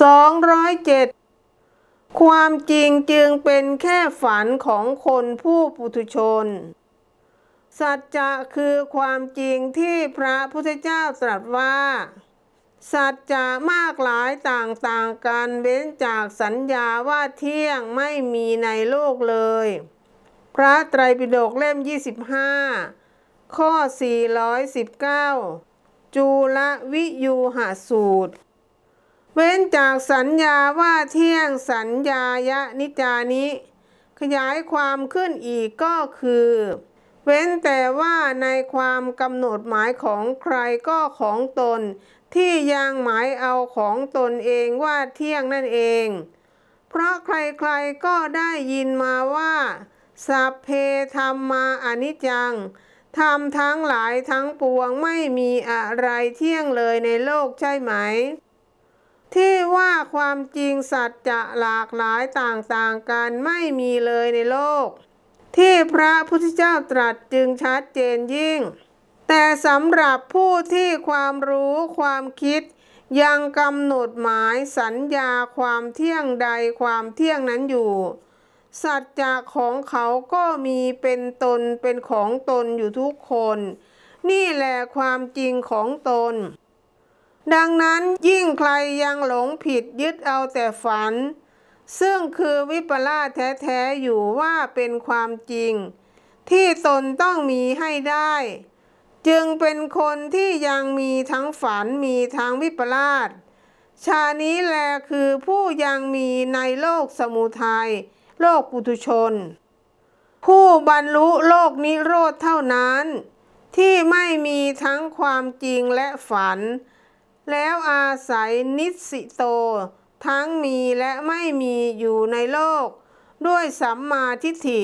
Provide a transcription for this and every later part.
207 ความจริงจึงเป็นแค่ฝันของคนผู้ปุถุชน สัจจะคือความจริงที่พระพุทธเจ้าตรัสว่า สัจจะมากหลายต่างๆกันเว้นจากสัญญาว่าเที่ยงไม่มีในโลกเลย พระไตรปิฎกเล่ม 25 ข้อ 419 จูลวิยูหสูตร เว้นจากสัญญาว่าเที่ยงสัญญายะนิจานิ ขยายความขึ้นอีกก็คือ เว้นแต่ว่าในความกำหนดหมายของใครก็ของตน ที่ยังหมายเอาของตนเองว่าเที่ยงนั่นเอง เพราะใครๆก็ได้ยินมาว่าสัพเพธรรมาอนิจจังธรรมทั้งหลายทั้งปวงไม่มีอะไรเที่ยงเลยในโลกใช่ไหม ที่ว่าความจริงสัจจะหลากหลายต่างๆกันไม่มีเลยในโลก ที่พระพุทธเจ้าตรัสจึงชัดเจนยิ่ง แต่สำหรับผู้ที่ความรู้ความคิด ยังกำหนดหมายสัญญาความเที่ยงใดความเที่ยงนั้นอยู่ สัจจะของเขาก็มีเป็นตนเป็นของตนอยู่ทุกคน นี่แหละความจริงของตน ดังนั้นยิ่งใครยังหลงผิดยึดเอาแต่ฝัน ซึ่งคือวิปลาสแท้ๆอยู่ว่าเป็นความจริง ที่ตนต้องมีให้ได้ จึงเป็นคนที่ยังมีทั้งฝันมีทั้งวิปลาสชานี้แลคือผู้ยังมีในโลกสมุทัยโลกปุถุชน ผู้บรรลุโลกนิโรธเท่านั้น ที่ไม่มีทั้งความจริงและฝัน แล้วอาศัยนิสิโต ทั้งมีและไม่มีอยู่ในโลก ด้วยสัมมาทิฏฐิ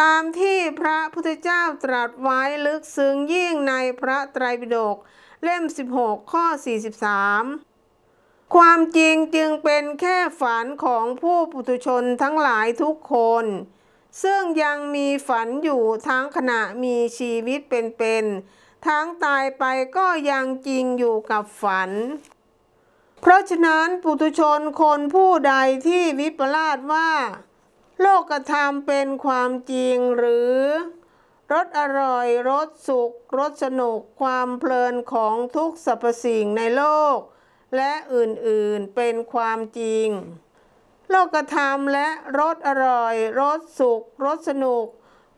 ตามที่พระพุทธเจ้าตรัสไว้ลึกซึ้งยิ่งในพระไตรปิฎกเล่ม 16 ข้อ 43 ความจริงจึงเป็นแค่ฝันของผู้ปุถุชนทั้งหลายทุกคน ซึ่งยังมีฝันอยู่ทั้งขณะมีชีวิตเป็นๆ ทั้งตายไปก็ยังจริงอยู่กับฝัน เพราะฉะนั้นปุถุชนคนผู้ใดที่วิปลาสว่า โลกธรรมเป็นความจริงหรือรสอร่อยรสสุขรสสนุกความเพลินของทุกสรรพสิ่งในโลก และอื่นๆเป็นความจริง โลกธรรมและรสอร่อยรสสุขรสสนุก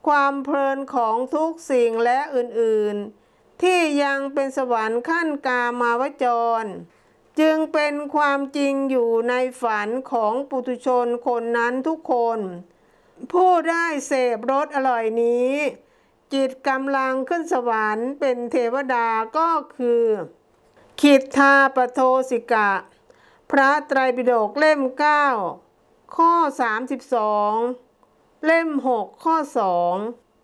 ความเพลินของทุกสิ่งและอื่นๆ ที่ยังเป็นสวรรค์ขั้นกามาวจร จึงเป็นความจริงอยู่ในฝันของปุถุชนคนนั้นทุกคน ผู้ได้เสพรสอร่อยนี้ จิตกำลังขึ้นสวรรค์เป็นเทวดาก็คือขิดทาปโทสิกะ พระไตรปิฎกเล่ม 9 ข้อ 32 เล่ม 6 ข้อ 2